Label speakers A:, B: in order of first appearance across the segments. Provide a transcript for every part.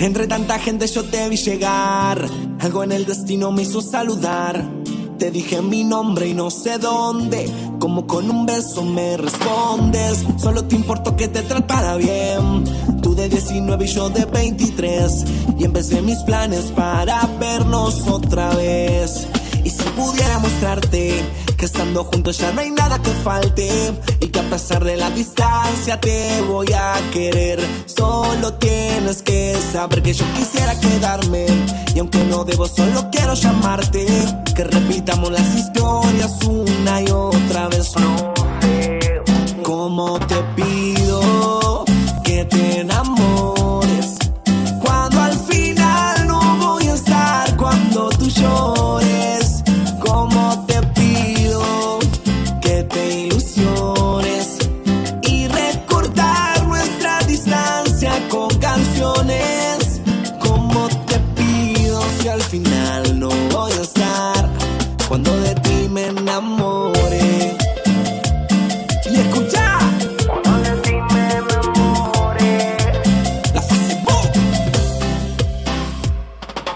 A: Entre tanta gente yo te vi llegar. Algo en el destino me hizo saludar. Te dije mi nombre y no sé dónde. Como con un beso me respondes. Solo te importó que te tratara bien. Tú de 19 y yo de 23. Y empecé mis planes para vernos otra vez. Y si pudiera mostrarte que estando juntos ya no hay nada que falte y que a pesar de la distancia te voy a querer. Solo tienes que saber que yo quisiera quedarme y aunque no debo solo quiero llamarte que repitamos las historias una y otra vez. No sé cómo te pido que te enamores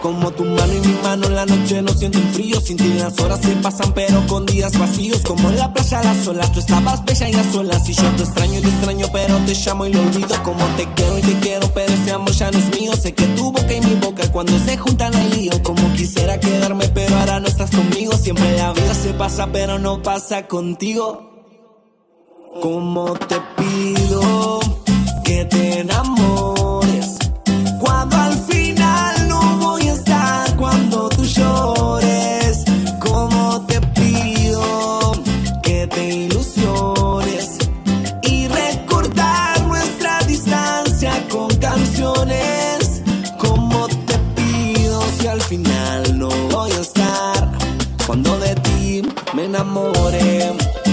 A: Como tu mano y mi mano en la noche no siento el frío. Sin ti las horas se pasan pero con días vacíos. Como en la playa las olas, tú estabas bella y a solas. Y yo te extraño y te extraño pero te llamo y lo olvido. Como te quiero y te quiero pero ese amor ya no es mío. Sé que tu boca y mi boca cuando se juntan hay lío. Como quisiera quedarme pero ahora no estás conmigo. Siempre la vida se pasa pero no pasa contigo. Como te pido que te enamores si al final no voy a estar cuando de ti me enamore.